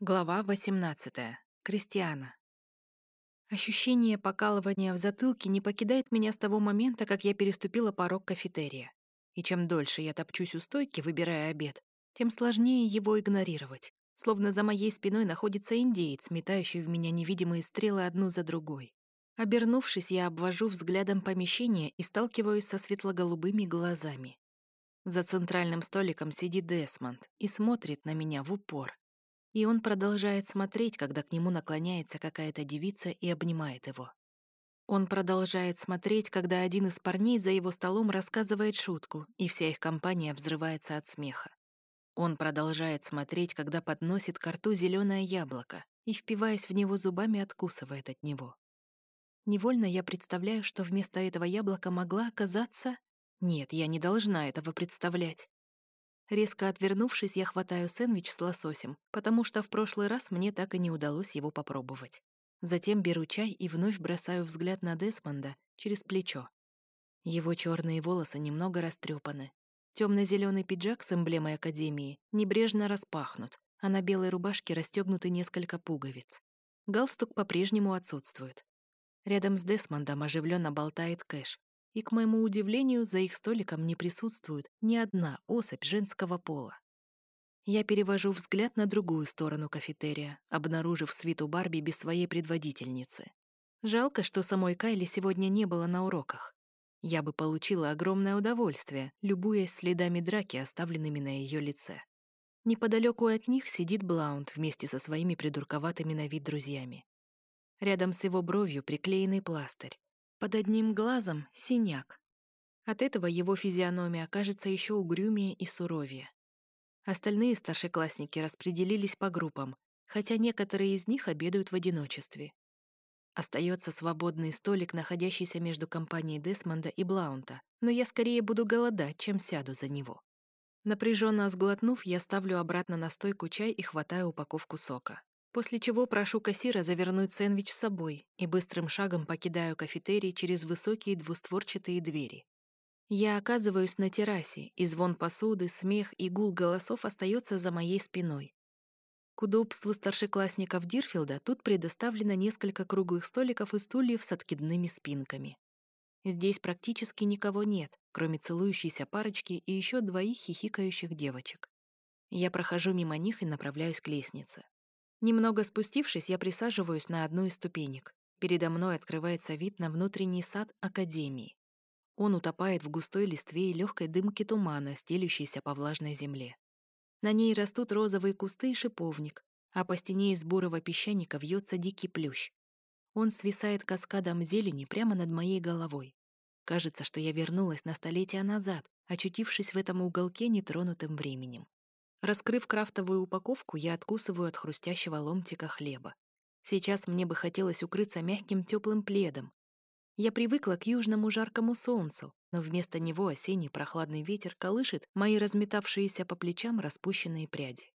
Глава 18. Кристиана. Ощущение покалывания в затылке не покидает меня с того момента, как я переступила порог кафетерия. И чем дольше я топчусь у стойки, выбирая обед, тем сложнее его игнорировать, словно за моей спиной находится индеец, метающий в меня невидимые стрелы одну за другой. Обернувшись, я обвожу взглядом помещение и сталкиваюсь со светло-голубыми глазами. За центральным столиком сидит Десмонд и смотрит на меня в упор. И он продолжает смотреть, когда к нему наклоняется какая-то девица и обнимает его. Он продолжает смотреть, когда один из парней за его столом рассказывает шутку, и вся их компания взрывается от смеха. Он продолжает смотреть, когда подносит к рту зеленое яблоко и, впиваясь в него зубами, откусывает от него. Невольно я представляю, что вместо этого яблока могла оказаться... Нет, я не должна этого представлять. Резко отвернувшись, я хватаю сэндвич с лососем, потому что в прошлый раз мне так и не удалось его попробовать. Затем беру чай и вновь бросаю взгляд на Десмонда через плечо. Его черные волосы немного растрепаны. Темно-зеленый пиджак с эмблемой Академии небрежно распахнут, а на белой рубашке расстегнуты несколько пуговиц. Галстук по-прежнему отсутствует. Рядом с Десмондом оживленно болтает Кэш, и, к моему удивлению, за их столиком не присутствует ни одна особь женского пола. Я перевожу взгляд на другую сторону кафетерия, обнаружив свиту Барби без своей предводительницы. Жалко, что самой Кайли сегодня не было на уроках. Я бы получила огромное удовольствие, любуясь следами драки, оставленными на ее лице. Неподалеку от них сидит Блаунд вместе со своими придурковатыми на вид друзьями. Рядом с его бровью приклеенный пластырь, под одним глазом синяк. От этого его физиономия окажется еще угрюмее и суровее. Остальные старшеклассники распределились по группам, хотя некоторые из них обедают в одиночестве. Остается свободный столик, находящийся между компанией Десмонда и Блаунта, но я скорее буду голодать, чем сяду за него. Напряженно сглотнув, я ставлю обратно на стойку чай и хватаю упаковку сока после чего прошу кассира завернуть сэндвич с собой и быстрым шагом покидаю кафетерий через высокие двустворчатые двери. Я оказываюсь на террасе, и звон посуды, смех и гул голосов остается за моей спиной. К удобству старшеклассников Дирфилда тут предоставлено несколько круглых столиков и стульев с откидными спинками. Здесь практически никого нет, кроме целующейся парочки и еще двоих хихикающих девочек. Я прохожу мимо них и направляюсь к лестнице. Немного спустившись, я присаживаюсь на одну из ступенек. Передо мной открывается вид на внутренний сад Академии. Он утопает в густой листве и легкой дымке тумана, стелющейся по влажной земле. На ней растут розовые кусты и шиповник, а по стене из бурого песчаника вьется дикий плющ. Он свисает каскадом зелени прямо над моей головой. Кажется, что я вернулась на столетия назад, очутившись в этом уголке нетронутым временем. Раскрыв крафтовую упаковку, я откусываю от хрустящего ломтика хлеба. Сейчас мне бы хотелось укрыться мягким теплым пледом. Я привыкла к южному жаркому солнцу, но вместо него осенний прохладный ветер колышет мои разметавшиеся по плечам распущенные пряди.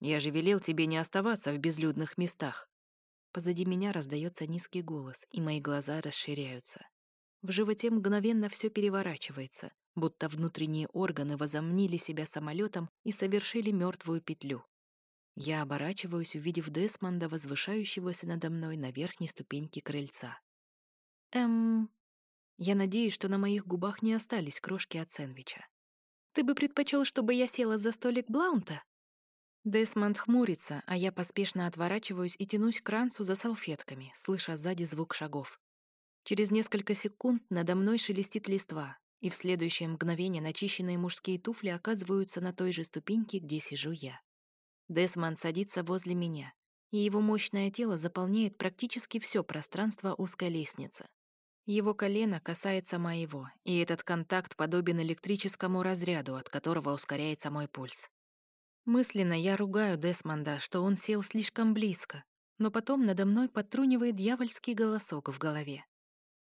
«Я же велел тебе не оставаться в безлюдных местах». Позади меня раздается низкий голос, и мои глаза расширяются. В животе мгновенно все переворачивается будто внутренние органы возомнили себя самолетом и совершили мертвую петлю. Я оборачиваюсь, увидев Десмонда, возвышающегося надо мной на верхней ступеньке крыльца. Эм... Я надеюсь, что на моих губах не остались крошки от сэндвича. Ты бы предпочел, чтобы я села за столик Блаунта? Десмонд хмурится, а я поспешно отворачиваюсь и тянусь к ранцу за салфетками, слыша сзади звук шагов. Через несколько секунд надо мной шелестит листва, и в следующее мгновение начищенные мужские туфли оказываются на той же ступеньке, где сижу я. Десман садится возле меня, и его мощное тело заполняет практически все пространство узкой лестницы. Его колено касается моего, и этот контакт подобен электрическому разряду, от которого ускоряется мой пульс. Мысленно я ругаю Десмонда, что он сел слишком близко, но потом надо мной подтрунивает дьявольский голосок в голове.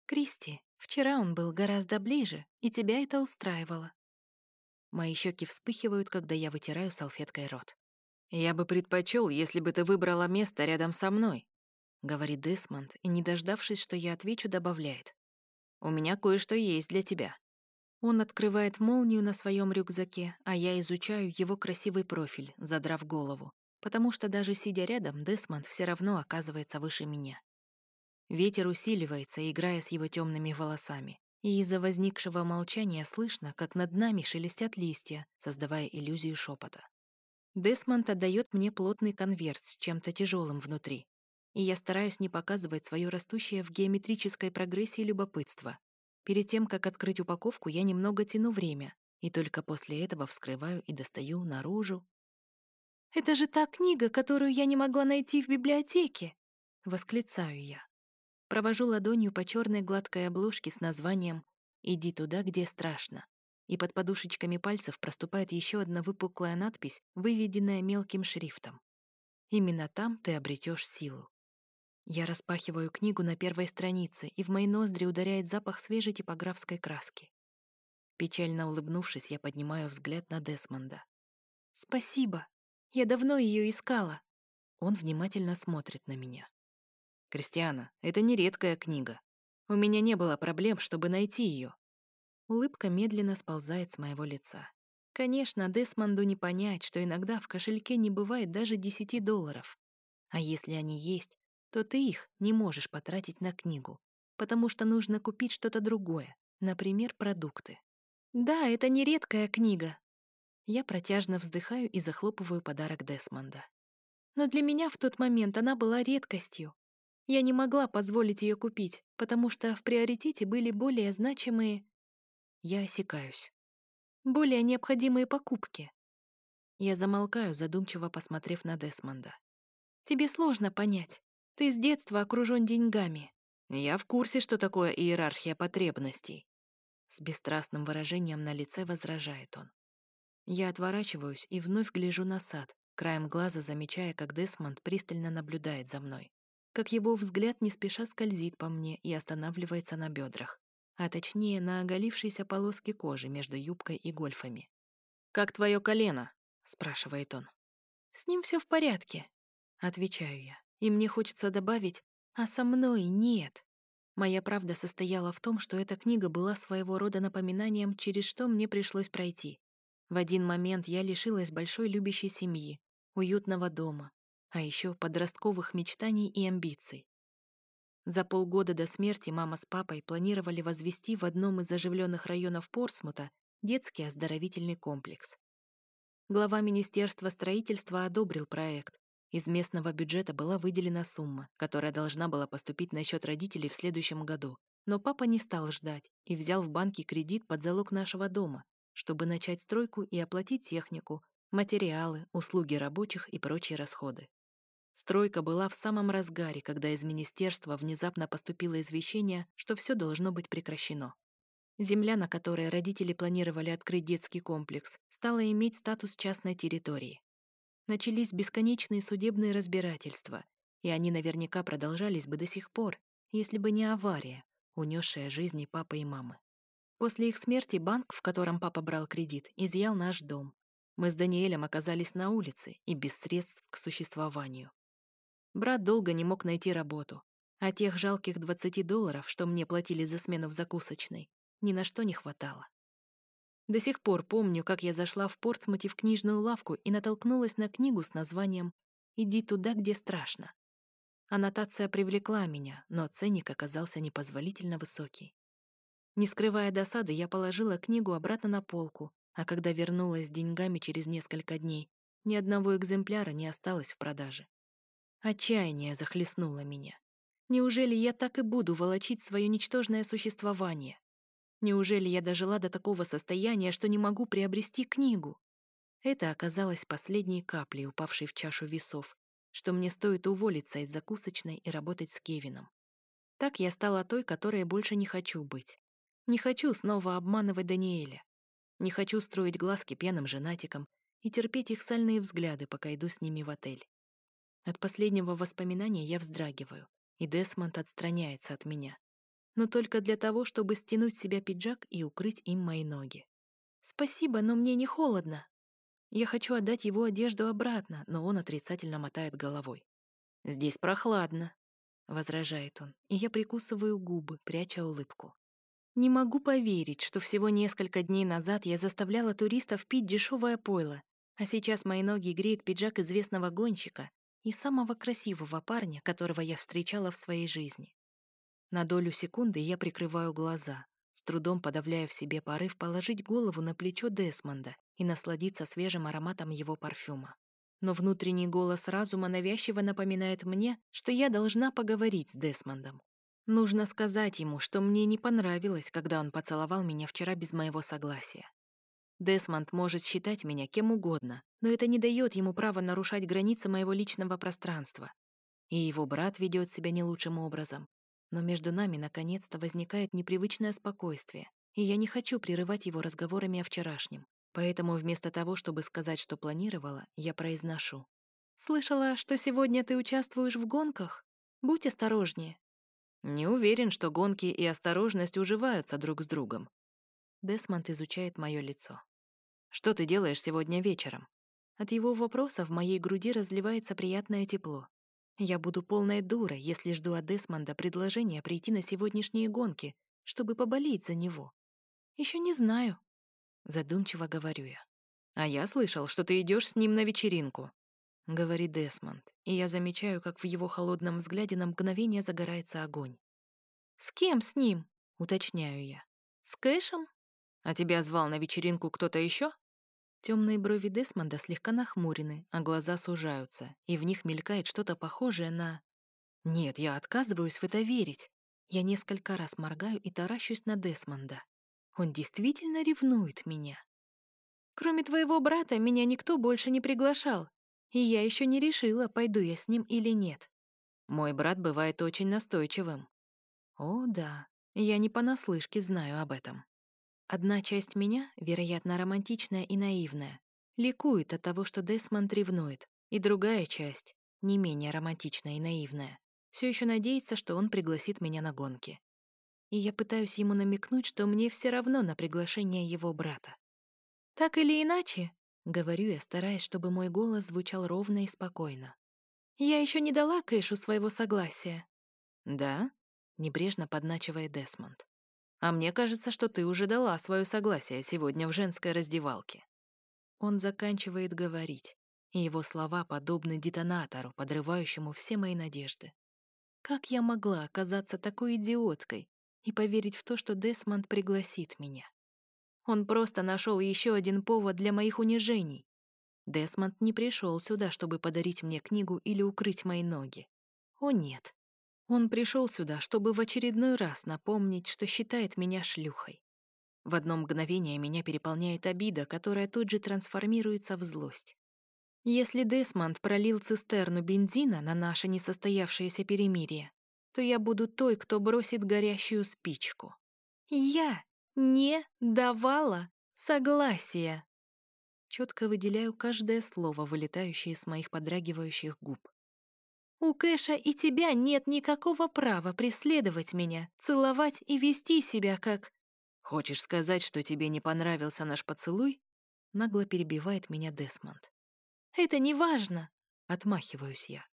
«Кристи, Вчера он был гораздо ближе, и тебя это устраивало. Мои щеки вспыхивают, когда я вытираю салфеткой рот. «Я бы предпочел, если бы ты выбрала место рядом со мной», — говорит Десмонд, и, не дождавшись, что я отвечу, добавляет. «У меня кое-что есть для тебя». Он открывает молнию на своем рюкзаке, а я изучаю его красивый профиль, задрав голову, потому что даже сидя рядом, Десмонд все равно оказывается выше меня. Ветер усиливается, играя с его темными волосами, и из-за возникшего молчания слышно, как над нами шелестят листья, создавая иллюзию шепота. Десмонд отдает мне плотный конверт с чем-то тяжелым внутри, и я стараюсь не показывать свое растущее в геометрической прогрессии любопытство. Перед тем, как открыть упаковку, я немного тяну время, и только после этого вскрываю и достаю наружу. «Это же та книга, которую я не могла найти в библиотеке!» — восклицаю я. Провожу ладонью по черной гладкой обложке с названием «Иди туда, где страшно». И под подушечками пальцев проступает еще одна выпуклая надпись, выведенная мелким шрифтом. Именно там ты обретешь силу. Я распахиваю книгу на первой странице, и в мои ноздри ударяет запах свежей типографской краски. Печально улыбнувшись, я поднимаю взгляд на Десмонда. «Спасибо. Я давно ее искала». Он внимательно смотрит на меня. «Кристиана, это не редкая книга. У меня не было проблем, чтобы найти ее». Улыбка медленно сползает с моего лица. Конечно, Десмонду не понять, что иногда в кошельке не бывает даже 10 долларов. А если они есть, то ты их не можешь потратить на книгу, потому что нужно купить что-то другое, например, продукты. Да, это не редкая книга. Я протяжно вздыхаю и захлопываю подарок Десмонда. Но для меня в тот момент она была редкостью. Я не могла позволить ее купить, потому что в приоритете были более значимые... Я осекаюсь. Более необходимые покупки. Я замолкаю, задумчиво посмотрев на Десмонда. Тебе сложно понять. Ты с детства окружен деньгами. Я в курсе, что такое иерархия потребностей. С бесстрастным выражением на лице возражает он. Я отворачиваюсь и вновь гляжу на сад, краем глаза замечая, как Десмонд пристально наблюдает за мной как его взгляд не спеша скользит по мне и останавливается на бедрах, а точнее на оголившейся полоске кожи между юбкой и гольфами. «Как твое колено?» — спрашивает он. «С ним все в порядке», — отвечаю я. И мне хочется добавить «а со мной нет». Моя правда состояла в том, что эта книга была своего рода напоминанием, через что мне пришлось пройти. В один момент я лишилась большой любящей семьи, уютного дома, а еще подростковых мечтаний и амбиций. За полгода до смерти мама с папой планировали возвести в одном из оживленных районов Порсмута детский оздоровительный комплекс. Глава Министерства строительства одобрил проект. Из местного бюджета была выделена сумма, которая должна была поступить на счет родителей в следующем году. Но папа не стал ждать и взял в банке кредит под залог нашего дома, чтобы начать стройку и оплатить технику, материалы, услуги рабочих и прочие расходы. Стройка была в самом разгаре, когда из министерства внезапно поступило извещение, что все должно быть прекращено. Земля, на которой родители планировали открыть детский комплекс, стала иметь статус частной территории. Начались бесконечные судебные разбирательства, и они наверняка продолжались бы до сих пор, если бы не авария, унесшая жизни папы и мамы. После их смерти банк, в котором папа брал кредит, изъял наш дом. Мы с Даниэлем оказались на улице и без средств к существованию. Брат долго не мог найти работу, а тех жалких 20 долларов, что мне платили за смену в закусочной, ни на что не хватало. До сих пор помню, как я зашла в Портсмуте в книжную лавку и натолкнулась на книгу с названием «Иди туда, где страшно». Аннотация привлекла меня, но ценник оказался непозволительно высокий. Не скрывая досады, я положила книгу обратно на полку, а когда вернулась с деньгами через несколько дней, ни одного экземпляра не осталось в продаже. Отчаяние захлестнуло меня. Неужели я так и буду волочить свое ничтожное существование? Неужели я дожила до такого состояния, что не могу приобрести книгу? Это оказалось последней каплей, упавшей в чашу весов, что мне стоит уволиться из закусочной и работать с Кевином. Так я стала той, которой больше не хочу быть. Не хочу снова обманывать Даниэля. Не хочу строить глазки пьяным женатикам и терпеть их сальные взгляды, пока иду с ними в отель. От последнего воспоминания я вздрагиваю, и Десмонд отстраняется от меня. Но только для того, чтобы стянуть с себя пиджак и укрыть им мои ноги. «Спасибо, но мне не холодно». Я хочу отдать его одежду обратно, но он отрицательно мотает головой. «Здесь прохладно», — возражает он, и я прикусываю губы, пряча улыбку. Не могу поверить, что всего несколько дней назад я заставляла туристов пить дешевое пойло, А сейчас мои ноги греет пиджак известного гонщика и самого красивого парня, которого я встречала в своей жизни. На долю секунды я прикрываю глаза, с трудом подавляя в себе порыв положить голову на плечо Десмонда и насладиться свежим ароматом его парфюма. Но внутренний голос разума навязчиво напоминает мне, что я должна поговорить с Десмондом. Нужно сказать ему, что мне не понравилось, когда он поцеловал меня вчера без моего согласия. Десмонд может считать меня кем угодно, но это не дает ему права нарушать границы моего личного пространства. И его брат ведет себя не лучшим образом. Но между нами наконец-то возникает непривычное спокойствие, и я не хочу прерывать его разговорами о вчерашнем. Поэтому вместо того, чтобы сказать, что планировала, я произношу. «Слышала, что сегодня ты участвуешь в гонках? Будь осторожнее». Не уверен, что гонки и осторожность уживаются друг с другом. Десмонд изучает мое лицо. «Что ты делаешь сегодня вечером?» От его вопроса в моей груди разливается приятное тепло. Я буду полной дурой, если жду от Десмонда предложения прийти на сегодняшние гонки, чтобы поболеть за него. Еще не знаю. Задумчиво говорю я. А я слышал, что ты идешь с ним на вечеринку. Говорит Десмонд, и я замечаю, как в его холодном взгляде на мгновение загорается огонь. «С кем с ним?» — уточняю я. «С Кэшем?» «А тебя звал на вечеринку кто-то еще? Темные брови Десмонда слегка нахмурены, а глаза сужаются, и в них мелькает что-то похожее на... Нет, я отказываюсь в это верить. Я несколько раз моргаю и таращусь на Десмонда. Он действительно ревнует меня. Кроме твоего брата, меня никто больше не приглашал, и я еще не решила, пойду я с ним или нет. Мой брат бывает очень настойчивым. О, да, я не понаслышке знаю об этом. Одна часть меня, вероятно, романтичная и наивная, ликует от того, что Десмонд ревнует, и другая часть, не менее романтичная и наивная, все еще надеется, что он пригласит меня на гонки. И я пытаюсь ему намекнуть, что мне все равно на приглашение его брата. «Так или иначе», — говорю я, стараясь, чтобы мой голос звучал ровно и спокойно. «Я еще не дала Кэшу своего согласия». «Да?» — небрежно подначивает Десмонд. А мне кажется, что ты уже дала свое согласие сегодня в женской раздевалке. Он заканчивает говорить, и его слова подобны детонатору, подрывающему все мои надежды. Как я могла оказаться такой идиоткой и поверить в то, что Десмонд пригласит меня? Он просто нашел еще один повод для моих унижений. Десмонд не пришел сюда, чтобы подарить мне книгу или укрыть мои ноги. О нет, он пришел сюда, чтобы в очередной раз напомнить, что считает меня шлюхой. В одно мгновение меня переполняет обида, которая тут же трансформируется в злость. Если Десмонд пролил цистерну бензина на наше несостоявшееся перемирие, то я буду той, кто бросит горящую спичку. Я не давала согласия. Четко выделяю каждое слово, вылетающее из моих подрагивающих губ. У Кэша и тебя нет никакого права преследовать меня, целовать и вести себя как... Хочешь сказать, что тебе не понравился наш поцелуй? Нагло перебивает меня Десмонд. Это не важно, отмахиваюсь я.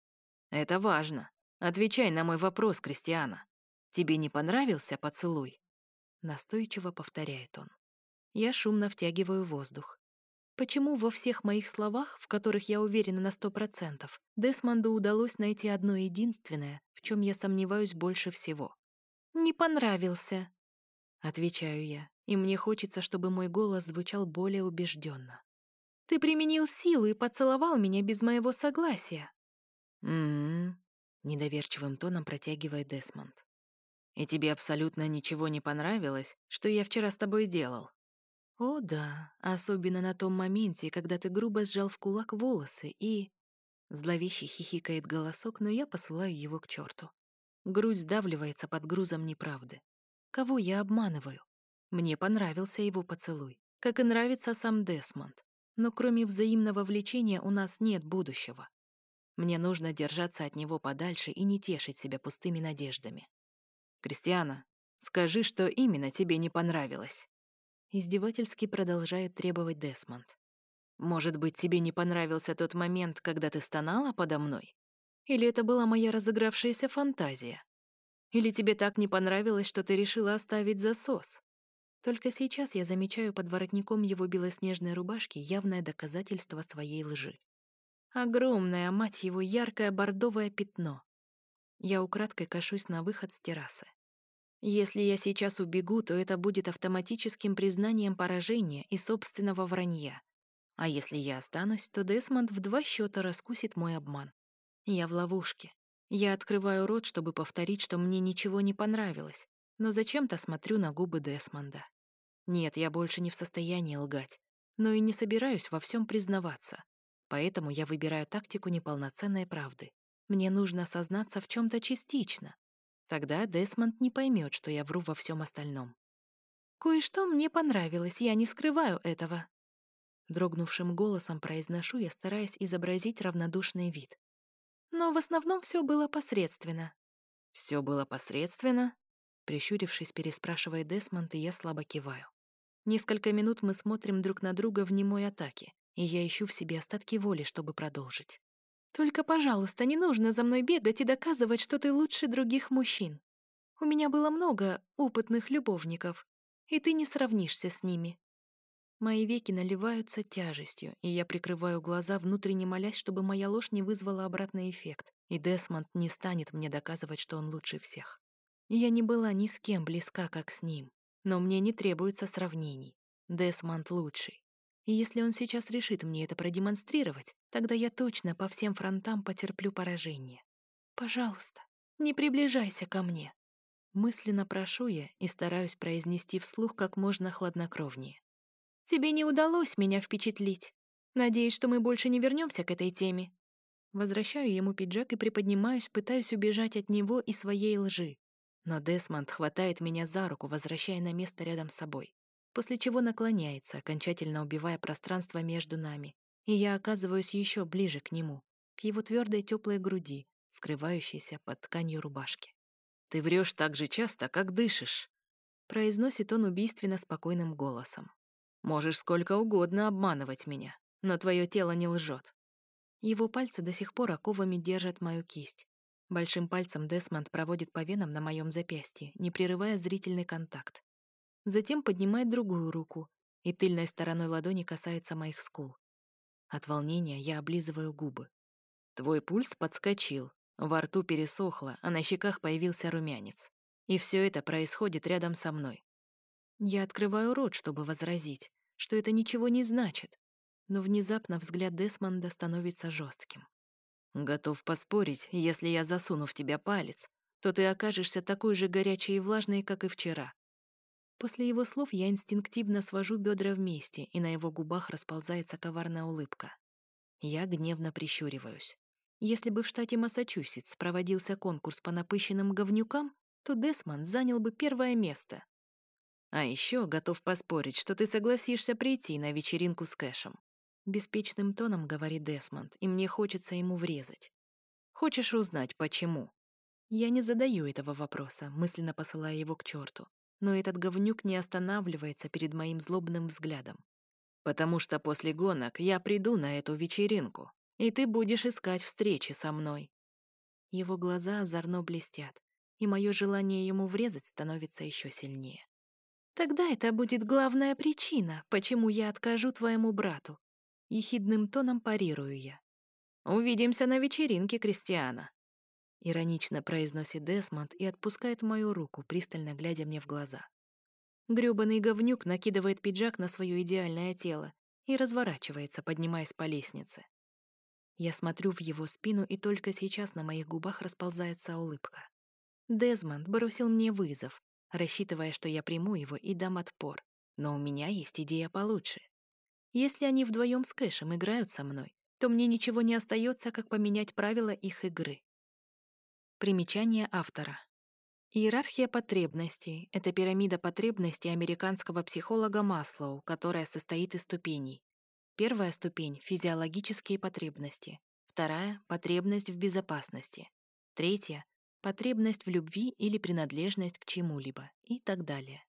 Это важно. Отвечай на мой вопрос, Кристиана. Тебе не понравился поцелуй? Настойчиво повторяет он. Я шумно втягиваю воздух. Почему во всех моих словах, в которых я уверена на сто процентов, Десмонду удалось найти одно единственное, в чем я сомневаюсь больше всего? «Не понравился», — отвечаю я, и мне хочется, чтобы мой голос звучал более убежденно. «Ты применил силу и поцеловал меня без моего согласия». «М-м-м», недоверчивым тоном протягивает Десмонд. «И тебе абсолютно ничего не понравилось, что я вчера с тобой делал?» О да, особенно на том моменте, когда ты грубо сжал в кулак волосы и... Зловеще хихикает голосок, но я посылаю его к черту. Грудь сдавливается под грузом неправды. Кого я обманываю? Мне понравился его поцелуй, как и нравится сам Десмонд. Но кроме взаимного влечения у нас нет будущего. Мне нужно держаться от него подальше и не тешить себя пустыми надеждами. «Кристиана, скажи, что именно тебе не понравилось?» Издевательски продолжает требовать Десмонд. «Может быть, тебе не понравился тот момент, когда ты стонала подо мной? Или это была моя разыгравшаяся фантазия? Или тебе так не понравилось, что ты решила оставить засос? Только сейчас я замечаю под воротником его белоснежной рубашки явное доказательство своей лжи. Огромное, мать его, яркое бордовое пятно. Я украдкой кашусь на выход с террасы. Если я сейчас убегу, то это будет автоматическим признанием поражения и собственного вранья. А если я останусь, то Десмонд в два счета раскусит мой обман. Я в ловушке. Я открываю рот, чтобы повторить, что мне ничего не понравилось, но зачем-то смотрю на губы Десмонда. Нет, я больше не в состоянии лгать, но и не собираюсь во всем признаваться. Поэтому я выбираю тактику неполноценной правды. Мне нужно осознаться в чем-то частично. Тогда Десмонд не поймет, что я вру во всем остальном. Кое-что мне понравилось, я не скрываю этого. Дрогнувшим голосом произношу я, стараясь изобразить равнодушный вид. Но в основном все было посредственно. Все было посредственно? Прищурившись, переспрашивает Десмонд, и я слабо киваю. Несколько минут мы смотрим друг на друга в немой атаке, и я ищу в себе остатки воли, чтобы продолжить. «Только, пожалуйста, не нужно за мной бегать и доказывать, что ты лучше других мужчин. У меня было много опытных любовников, и ты не сравнишься с ними». Мои веки наливаются тяжестью, и я прикрываю глаза, внутренне молясь, чтобы моя ложь не вызвала обратный эффект, и Десмонд не станет мне доказывать, что он лучше всех. Я не была ни с кем близка, как с ним. Но мне не требуется сравнений. Десмонд лучший. И если он сейчас решит мне это продемонстрировать, тогда я точно по всем фронтам потерплю поражение. Пожалуйста, не приближайся ко мне. Мысленно прошу я и стараюсь произнести вслух как можно хладнокровнее. Тебе не удалось меня впечатлить. Надеюсь, что мы больше не вернемся к этой теме. Возвращаю ему пиджак и приподнимаюсь, пытаюсь убежать от него и своей лжи. Но Десмонд хватает меня за руку, возвращая на место рядом с собой, после чего наклоняется, окончательно убивая пространство между нами, и я оказываюсь еще ближе к нему, к его твердой теплой груди, скрывающейся под тканью рубашки. «Ты врешь так же часто, как дышишь», — произносит он убийственно спокойным голосом. «Можешь сколько угодно обманывать меня, но твое тело не лжет». Его пальцы до сих пор оковами держат мою кисть, Большим пальцем Десмонд проводит по венам на моем запястье, не прерывая зрительный контакт. Затем поднимает другую руку и тыльной стороной ладони касается моих скул. От волнения я облизываю губы. Твой пульс подскочил, во рту пересохло, а на щеках появился румянец. И все это происходит рядом со мной. Я открываю рот, чтобы возразить, что это ничего не значит, но внезапно взгляд Десмонда становится жестким. Готов поспорить, если я засуну в тебя палец, то ты окажешься такой же горячей и влажной, как и вчера. После его слов я инстинктивно свожу бедра вместе, и на его губах расползается коварная улыбка. Я гневно прищуриваюсь. Если бы в штате Массачусетс проводился конкурс по напыщенным говнюкам, то Десмонд занял бы первое место. А еще готов поспорить, что ты согласишься прийти на вечеринку с Кэшем. Беспечным тоном говорит Десмонд, и мне хочется ему врезать. Хочешь узнать, почему? Я не задаю этого вопроса, мысленно посылая его к черту. Но этот говнюк не останавливается перед моим злобным взглядом. Потому что после гонок я приду на эту вечеринку, и ты будешь искать встречи со мной. Его глаза озорно блестят, и мое желание ему врезать становится еще сильнее. Тогда это будет главная причина, почему я откажу твоему брату, Ехидным тоном парирую я. «Увидимся на вечеринке, Кристиана!» Иронично произносит Десмонд и отпускает мою руку, пристально глядя мне в глаза. Грёбаный говнюк накидывает пиджак на свое идеальное тело и разворачивается, поднимаясь по лестнице. Я смотрю в его спину, и только сейчас на моих губах расползается улыбка. Дезмонд бросил мне вызов, рассчитывая, что я приму его и дам отпор. Но у меня есть идея получше. Если они вдвоем с Кэшем играют со мной, то мне ничего не остается, как поменять правила их игры. Примечание автора. Иерархия потребностей — это пирамида потребностей американского психолога Маслоу, которая состоит из ступеней. Первая ступень — физиологические потребности. Вторая — потребность в безопасности. Третья — потребность в любви или принадлежность к чему-либо и так далее.